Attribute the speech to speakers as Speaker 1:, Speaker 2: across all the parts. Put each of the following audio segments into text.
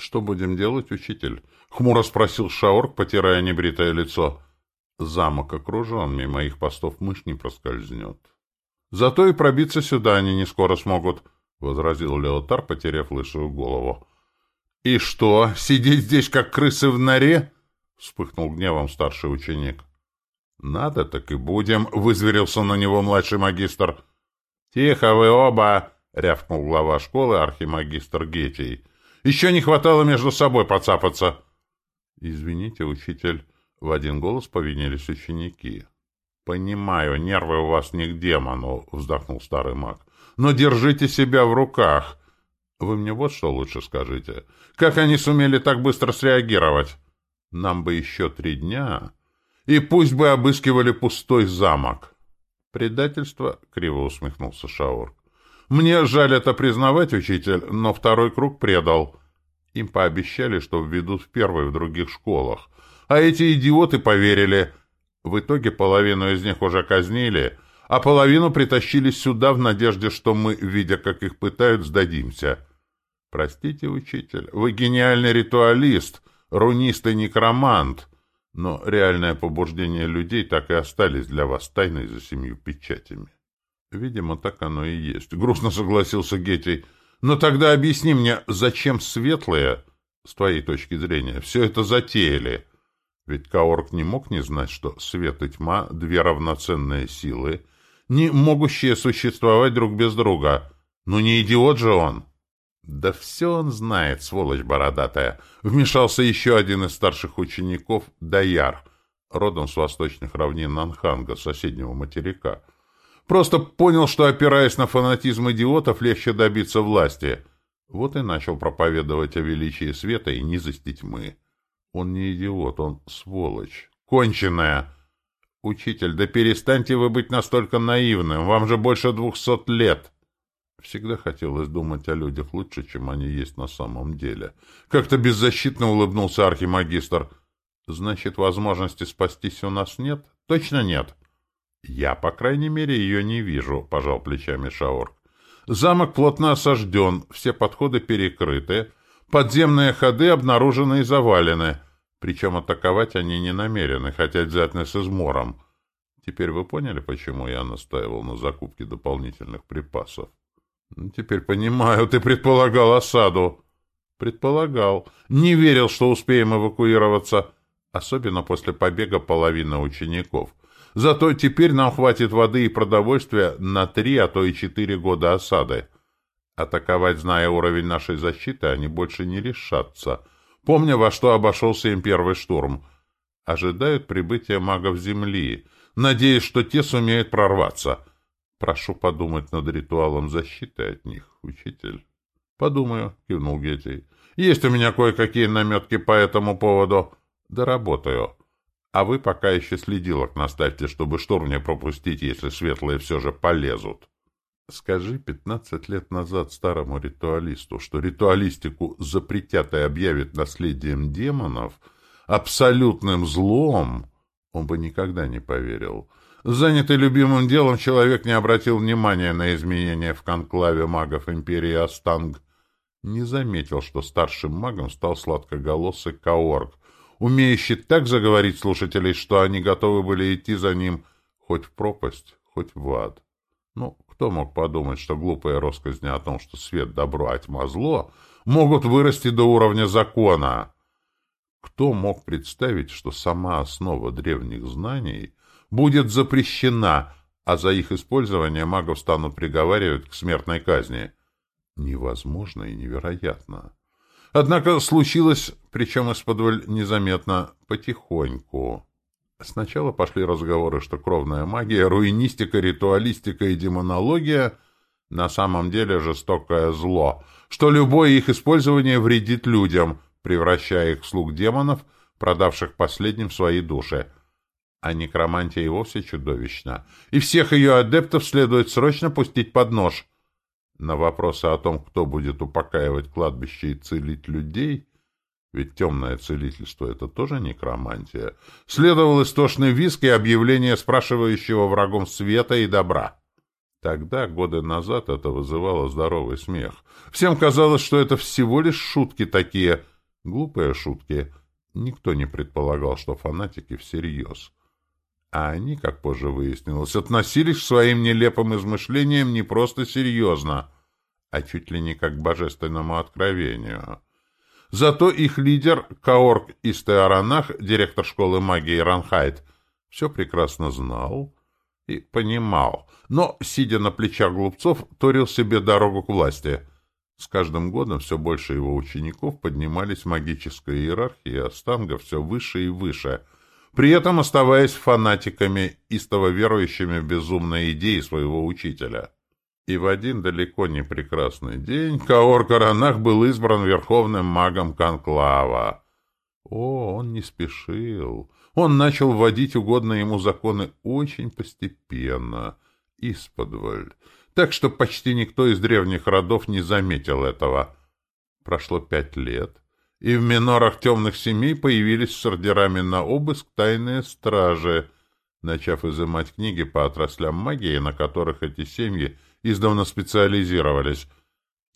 Speaker 1: «Что будем делать, учитель?» — хмуро спросил Шаорг, потирая небритое лицо. «Замок окружен, мимо их постов мышь не проскользнет». «Зато и пробиться сюда они не скоро смогут», — возразил Леотар, потеряв лысую голову. «И что, сидеть здесь, как крысы в норе?» — вспыхнул гневом старший ученик. «Надо, так и будем», — вызверился на него младший магистр. «Тихо вы оба!» — рявкнул глава школы архимагистр Гетий. Еще не хватало между собой поцапаться. — Извините, учитель, — в один голос повинились ученики. — Понимаю, нервы у вас не к демону, — вздохнул старый маг. — Но держите себя в руках. Вы мне вот что лучше скажите. Как они сумели так быстро среагировать? Нам бы еще три дня, и пусть бы обыскивали пустой замок. Предательство, — криво усмехнулся Шаур. Мне жаль это признавать, учитель, но второй круг предал. Им пообещали, что введут в первой в других школах. А эти идиоты поверили. В итоге половину из них уже казнили, а половину притащили сюда в надежде, что мы, видя, как их пытают, сдадимся. Простите, учитель, вы гениальный ритуалист, рунист и некромант, но реальное побуждение людей так и остались для вас тайной за семью печатями. Видимо, так оно и есть. Грустно согласился Гетти. Но тогда объясни мне, зачем светлые, с твоей точки зрения, все это затеяли? Ведь Каорг не мог не знать, что свет и тьма — две равноценные силы, не могущие существовать друг без друга. Ну не идиот же он! Да все он знает, сволочь бородатая. Вмешался еще один из старших учеников, Даяр, родом с восточных равнин Нанханга, соседнего материка — Просто понял, что, опираясь на фанатизм идиотов, легче добиться власти. Вот и начал проповедовать о величии света и низости тьмы. Он не идиот, он сволочь. Конченая. Учитель, да перестаньте вы быть настолько наивным. Вам же больше двухсот лет. Всегда хотелось думать о людях лучше, чем они есть на самом деле. Как-то беззащитно улыбнулся архимагистр. Значит, возможности спастись у нас нет? Точно нет. «Я, по крайней мере, ее не вижу», — пожал плечами Шаорг. «Замок плотно осажден, все подходы перекрыты, подземные ходы обнаружены и завалены, причем атаковать они не намерены, хотя взять нас измором. Теперь вы поняли, почему я настаивал на закупке дополнительных припасов?» «Ну, «Теперь понимаю, ты предполагал осаду». «Предполагал. Не верил, что успеем эвакуироваться, особенно после побега половины учеников». Зато теперь нам хватит воды и продовольствия на три, а то и четыре года осады. Атаковать, зная уровень нашей защиты, они больше не решатся. Помня, во что обошелся им первый штурм. Ожидают прибытия магов Земли, надеясь, что те сумеют прорваться. Прошу подумать над ритуалом защиты от них, учитель. — Подумаю, — кивнул Гетти. — Есть у меня кое-какие наметки по этому поводу. Доработаю. А вы пока еще следилок наставьте, чтобы штурм не пропустить, если светлые все же полезут. Скажи пятнадцать лет назад старому ритуалисту, что ритуалистику запретят и объявят наследием демонов, абсолютным злом, он бы никогда не поверил. Занятый любимым делом, человек не обратил внимания на изменения в конклаве магов империи Астанг. Не заметил, что старшим магом стал сладкоголосый Каорг, умеющий так заговорить слушателей, что они готовы были идти за ним хоть в пропасть, хоть в ад. Ну, кто мог подумать, что глупые россказни о том, что свет — добро, а тьма — зло, могут вырасти до уровня закона? Кто мог представить, что сама основа древних знаний будет запрещена, а за их использование магов станут приговаривать к смертной казни? Невозможно и невероятно. Однако случилось, причем из-под незаметно, потихоньку. Сначала пошли разговоры, что кровная магия, руинистика, ритуалистика и демонология на самом деле жестокое зло, что любое их использование вредит людям, превращая их в слуг демонов, продавших последним свои души. А некромантия и вовсе чудовищна, и всех ее адептов следует срочно пустить под нож. На вопросы о том, кто будет упокаивать кладбище и целить людей, ведь темное целительство — это тоже некромантия, следовал истошный виск и объявление спрашивающего врагом света и добра. Тогда, годы назад, это вызывало здоровый смех. Всем казалось, что это всего лишь шутки такие, глупые шутки. Никто не предполагал, что фанатики всерьез. А они, как позже выяснилось, относились к своим нелепым измышлениям не просто серьезно, а чуть ли не как к божественному откровению. Зато их лидер, Каорг Истеаранах, директор школы магии Ранхайт, все прекрасно знал и понимал, но, сидя на плечах глупцов, торил себе дорогу к власти. С каждым годом все больше его учеников поднимались в магической иерархии Астанга все выше и выше, при этом оставаясь фанатиками, истово верующими в безумные идеи своего учителя. И в один далеко не прекрасный день Каор Каранах был избран верховным магом Конклава. О, он не спешил. Он начал вводить угодные ему законы очень постепенно, исподволь, так что почти никто из древних родов не заметил этого. Прошло пять лет, и в минорах темных семей появились с ордерами на обыск тайные стражи, начав изымать книги по отраслям магии, на которых эти семьи издавна специализировались.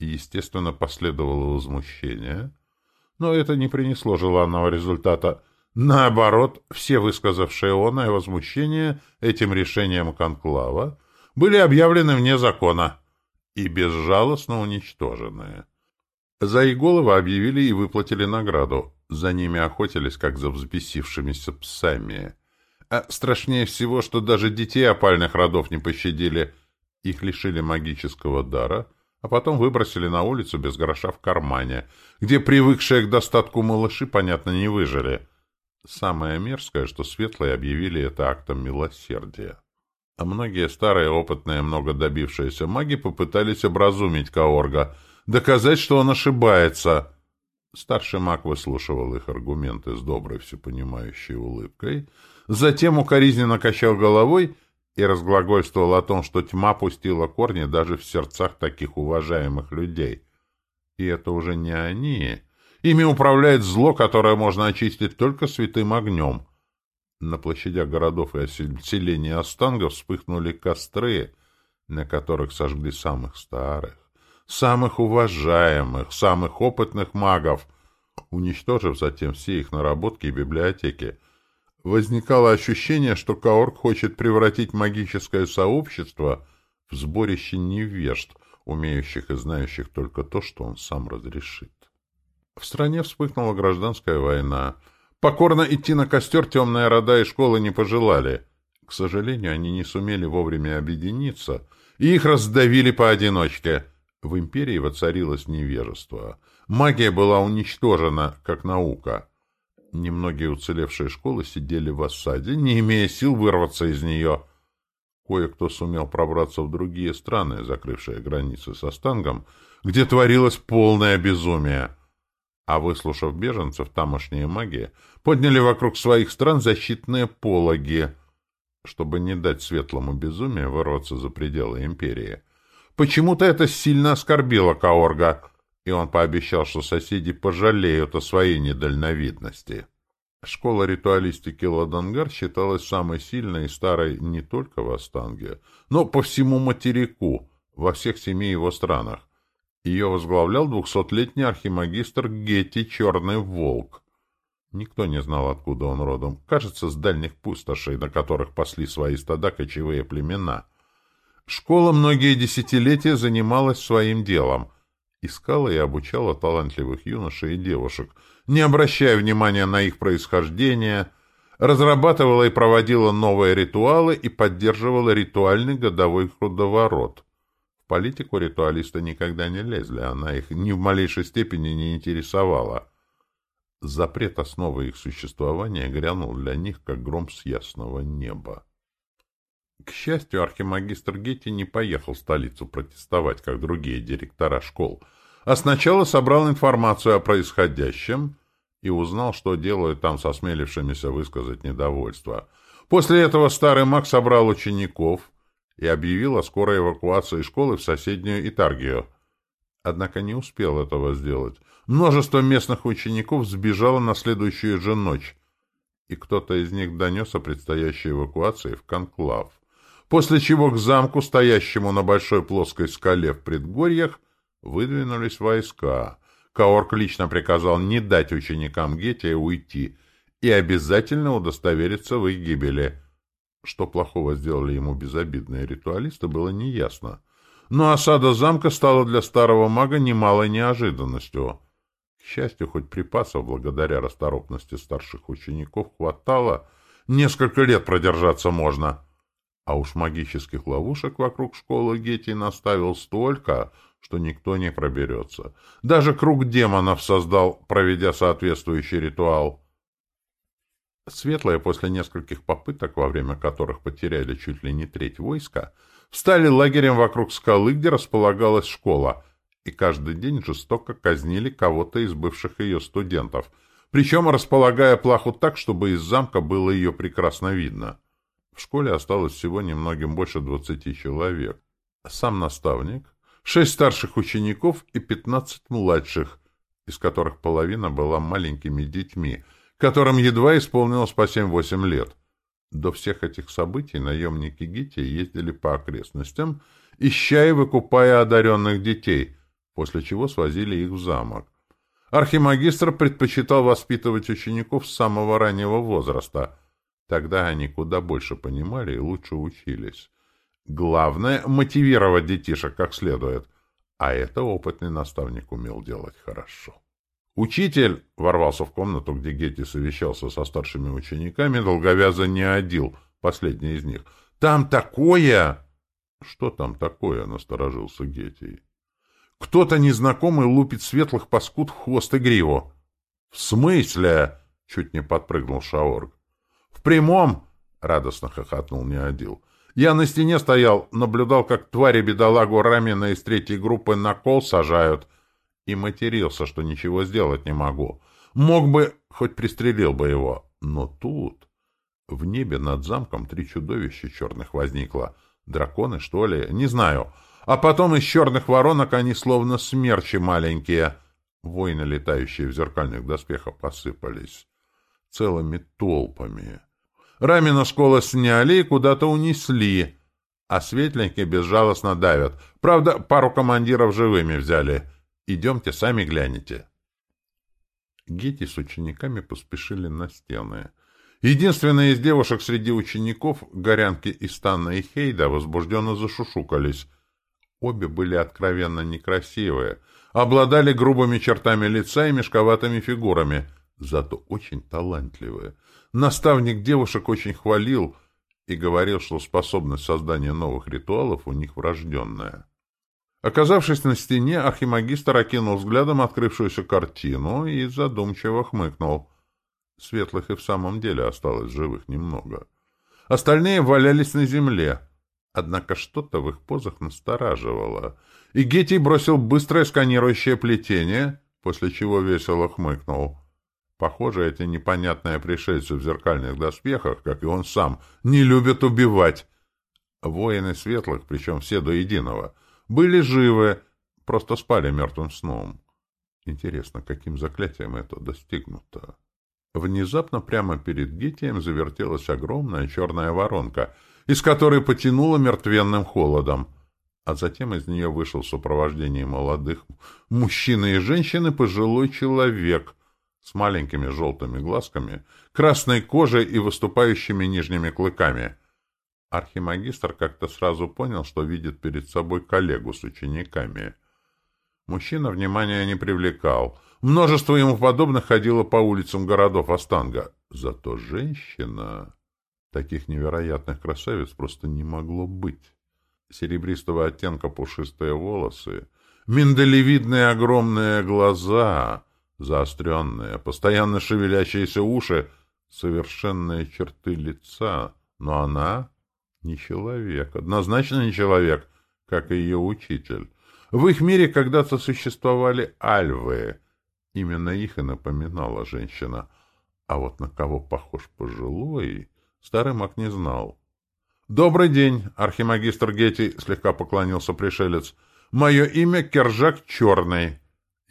Speaker 1: Естественно, последовало возмущение. Но это не принесло желанного результата — Наоборот, все высказавшие оное возмущение этим решением конклава были объявлены вне закона и безжалостно уничтожены. За их головы объявили и выплатили награду. За ними охотились, как за взбесившимися псами. А страшнее всего, что даже детей опальных родов не пощадили. Их лишили магического дара, а потом выбросили на улицу без гроша в кармане, где привыкшие к достатку малыши, понятно, не выжили — Самое мерзкое, что светлые объявили это актом милосердия. А многие старые, опытные, много добившиеся маги попытались образумить Каорга, доказать, что он ошибается. Старший маг выслушивал их аргументы с доброй, всепонимающей улыбкой, затем укоризненно качал головой и разглагольствовал о том, что тьма пустила корни даже в сердцах таких уважаемых людей. И это уже не они, Ими управляет зло, которое можно очистить только святым огнем. На площадях городов и селений Астангов вспыхнули костры, на которых сожгли самых старых, самых уважаемых, самых опытных магов, уничтожив затем все их наработки и библиотеки. Возникало ощущение, что Каорг хочет превратить магическое сообщество в сборище невежд, умеющих и знающих только то, что он сам разрешит. В стране вспыхнула гражданская война. Покорно идти на костер темная рода и школы не пожелали. К сожалению, они не сумели вовремя объединиться, и их раздавили поодиночке. В империи воцарилось невежество. Магия была уничтожена, как наука. Немногие уцелевшие школы сидели в осаде, не имея сил вырваться из нее. Кое-кто сумел пробраться в другие страны, закрывшие границы со Стангом, где творилось полное безумие — а выслушав беженцев, тамошние маги подняли вокруг своих стран защитные пологи, чтобы не дать светлому безумию вырваться за пределы империи. Почему-то это сильно оскорбило Каорга, и он пообещал, что соседи пожалеют о своей недальновидности. Школа ритуалистики Ладангар считалась самой сильной и старой не только в Астанге, но по всему материку, во всех семи его странах. Ее возглавлял двухсотлетний архимагистр Гетти Черный Волк. Никто не знал, откуда он родом. Кажется, с дальних пустошей, на которых пасли свои стада кочевые племена. Школа многие десятилетия занималась своим делом. Искала и обучала талантливых юношей и девушек, не обращая внимания на их происхождение, разрабатывала и проводила новые ритуалы и поддерживала ритуальный годовой круговорот. В политику ритуалисты никогда не лезли, она их ни в малейшей степени не интересовала. Запрет основы их существования грянул для них, как гром с ясного неба. К счастью, архимагистр Гетти не поехал в столицу протестовать, как другие директора школ, а сначала собрал информацию о происходящем и узнал, что делают там с осмелившимися высказать недовольство. После этого старый маг собрал учеников, и объявил о скорой эвакуации школы в соседнюю Итаргию. Однако не успел этого сделать. Множество местных учеников сбежало на следующую же ночь, и кто-то из них донес о предстоящей эвакуации в Конклав. После чего к замку, стоящему на большой плоской скале в предгорьях, выдвинулись войска. Каорк лично приказал не дать ученикам Гетия уйти и обязательно удостовериться в их гибели. Что плохого сделали ему безобидные ритуалисты, было неясно. Но осада замка стала для старого мага немалой неожиданностью. К счастью, хоть припасов, благодаря расторопности старших учеников, хватало, несколько лет продержаться можно. А уж магических ловушек вокруг школы Гетти наставил столько, что никто не проберется. Даже круг демонов создал, проведя соответствующий ритуал. Светлые после нескольких попыток, во время которых потеряли чуть ли не треть войска, встали лагерем вокруг скалы, где располагалась школа, и каждый день жестоко казнили кого-то из бывших ее студентов, причем располагая плаху так, чтобы из замка было ее прекрасно видно. В школе осталось всего немногим больше двадцати человек. Сам наставник, шесть старших учеников и пятнадцать младших, из которых половина была маленькими детьми, которым едва исполнилось по семь-восемь лет. До всех этих событий наемники Гити ездили по окрестностям, ища и выкупая одаренных детей, после чего свозили их в замок. Архимагистр предпочитал воспитывать учеников с самого раннего возраста — Тогда они куда больше понимали и лучше учились. Главное — мотивировать детишек как следует. А это опытный наставник умел делать хорошо. «Учитель!» — ворвался в комнату, где Гетти совещался со старшими учениками, долговязо не одил, последний из них. «Там такое!» «Что там такое?» — насторожился Гетти. «Кто-то незнакомый лупит светлых паскуд в хвост и гриву». «В смысле?» — чуть не подпрыгнул Шаорг прямом!» — радостно хохотнул Неодил. «Я на стене стоял, наблюдал, как твари бедолагу Рамина из третьей группы на кол сажают, и матерился, что ничего сделать не могу. Мог бы, хоть пристрелил бы его. Но тут... В небе над замком три чудовища черных возникло. Драконы, что ли? Не знаю. А потом из черных воронок они словно смерчи маленькие. Воины, летающие в зеркальных доспехах, посыпались целыми толпами. Рамина школа сняли и куда-то унесли, а светленькие безжалостно давят. Правда, пару командиров живыми взяли. Идемте, сами гляните. Гети с учениками поспешили на стены. Единственная из девушек среди учеников, горянки Истанна и Хейда, возбужденно зашушукались. Обе были откровенно некрасивые, обладали грубыми чертами лица и мешковатыми фигурами, зато очень талантливые. Наставник девушек очень хвалил и говорил, что способность создания новых ритуалов у них врожденная. Оказавшись на стене, архимагистр окинул взглядом открывшуюся картину и задумчиво хмыкнул. Светлых и в самом деле осталось живых немного. Остальные валялись на земле. Однако что-то в их позах настораживало. И Гетти бросил быстрое сканирующее плетение, после чего весело хмыкнул. Похоже, эти непонятные пришельцы в зеркальных доспехах, как и он сам, не любят убивать. Воины светлых, причем все до единого, были живы, просто спали мертвым сном. Интересно, каким заклятием это достигнуто? Внезапно прямо перед Гитием завертелась огромная черная воронка, из которой потянуло мертвенным холодом, а затем из нее вышел в сопровождении молодых мужчины и женщины пожилой человек — с маленькими желтыми глазками, красной кожей и выступающими нижними клыками. Архимагистр как-то сразу понял, что видит перед собой коллегу с учениками. Мужчина внимания не привлекал. Множество ему подобных ходило по улицам городов Астанга. Зато женщина... Таких невероятных красавиц просто не могло быть. Серебристого оттенка пушистые волосы, миндалевидные огромные глаза — Заостренные, постоянно шевелящиеся уши, совершенные черты лица. Но она не человек, однозначно не человек, как и ее учитель. В их мире когда-то существовали альвы. Именно их и напоминала женщина. А вот на кого похож пожилой, старый маг не знал. «Добрый день, архимагистр Гетти», — слегка поклонился пришелец. «Мое имя Кержак Черный».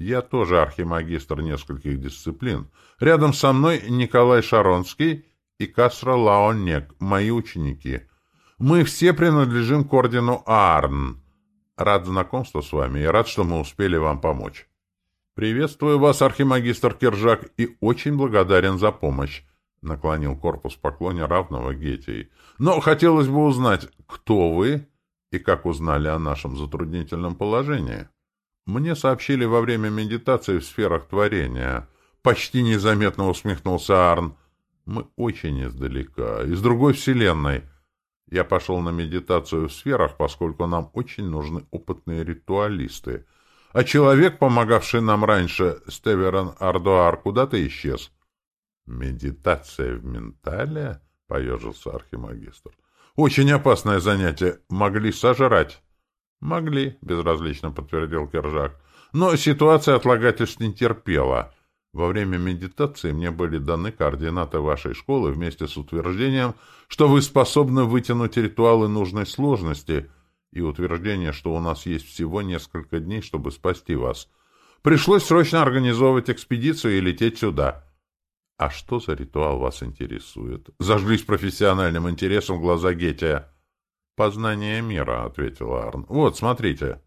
Speaker 1: Я тоже архимагистр нескольких дисциплин. Рядом со мной Николай Шаронский и Касра Лаонек, мои ученики. Мы все принадлежим к ордену Арн. Рад знакомству с вами и рад, что мы успели вам помочь. Приветствую вас, архимагистр Киржак, и очень благодарен за помощь. Наклонил корпус в поклоне равного Гетии. Но хотелось бы узнать, кто вы и как узнали о нашем затруднительном положении. Мне сообщили во время медитации в сферах творения. Почти незаметно усмехнулся Арн. Мы очень издалека, из другой вселенной. Я пошел на медитацию в сферах, поскольку нам очень нужны опытные ритуалисты. А человек, помогавший нам раньше, Стеверон Ардуар, куда-то исчез. «Медитация в ментале?» — поежился архимагистр. «Очень опасное занятие. Могли сожрать». «Могли», — безразлично подтвердил Кержак. «Но ситуация отлагательств не терпела. Во время медитации мне были даны координаты вашей школы вместе с утверждением, что вы способны вытянуть ритуалы нужной сложности, и утверждение, что у нас есть всего несколько дней, чтобы спасти вас. Пришлось срочно организовывать экспедицию и лететь сюда». «А что за ритуал вас интересует?» Зажглись профессиональным интересом глаза Гетия. «Познание мира», — ответил Арн. «Вот, смотрите»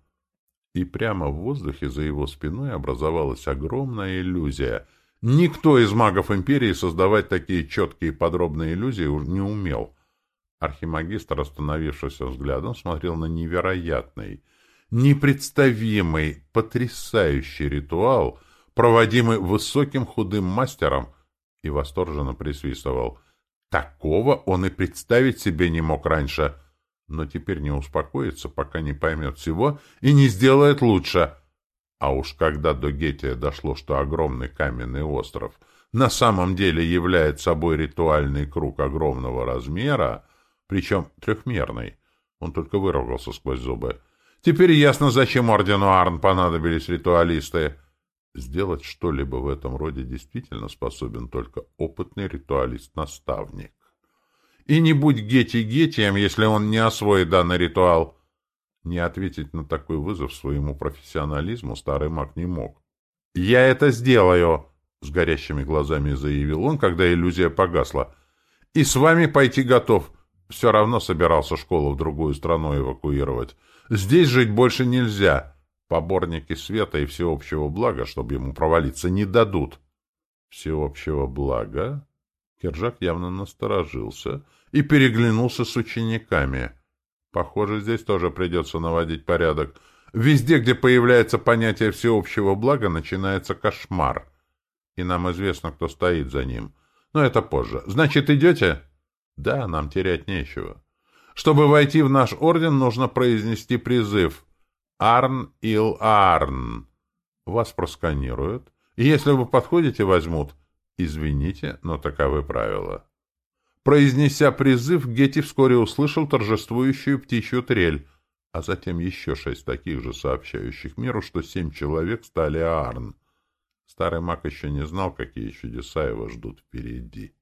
Speaker 1: и прямо в воздухе за его спиной образовалась огромная иллюзия. Никто из магов Империи создавать такие четкие и подробные иллюзии не умел. Архимагистр, остановившись взглядом, смотрел на невероятный, непредставимый, потрясающий ритуал, проводимый высоким худым мастером, и восторженно присвистывал. Такого он и представить себе не мог раньше — но теперь не успокоится, пока не поймет всего и не сделает лучше. А уж когда до Гетия дошло, что огромный каменный остров на самом деле является собой ритуальный круг огромного размера, причем трехмерный, он только выругался сквозь зубы. Теперь ясно, зачем ордену Арн понадобились ритуалисты. Сделать что-либо в этом роде действительно способен только опытный ритуалист-наставник. И не будь Гети Гетием, если он не освоит данный ритуал. Не ответить на такой вызов своему профессионализму старый маг не мог. «Я это сделаю!» — с горящими глазами заявил он, когда иллюзия погасла. «И с вами пойти готов. Все равно собирался школу в другую страну эвакуировать. Здесь жить больше нельзя. Поборники света и всеобщего блага, чтобы ему провалиться, не дадут». «Всеобщего блага?» Кержак явно насторожился и переглянулся с учениками. Похоже, здесь тоже придется наводить порядок. Везде, где появляется понятие всеобщего блага, начинается кошмар. И нам известно, кто стоит за ним. Но это позже. Значит, идете? Да, нам терять нечего. Чтобы войти в наш орден, нужно произнести призыв «Арн ил Арн». Вас просканируют, и если вы подходите, возьмут — Извините, но таковы правила. Произнеся призыв, Гетти вскоре услышал торжествующую птичью трель, а затем еще шесть таких же, сообщающих миру, что семь человек стали Аарн. Старый маг еще не знал, какие чудеса его ждут впереди.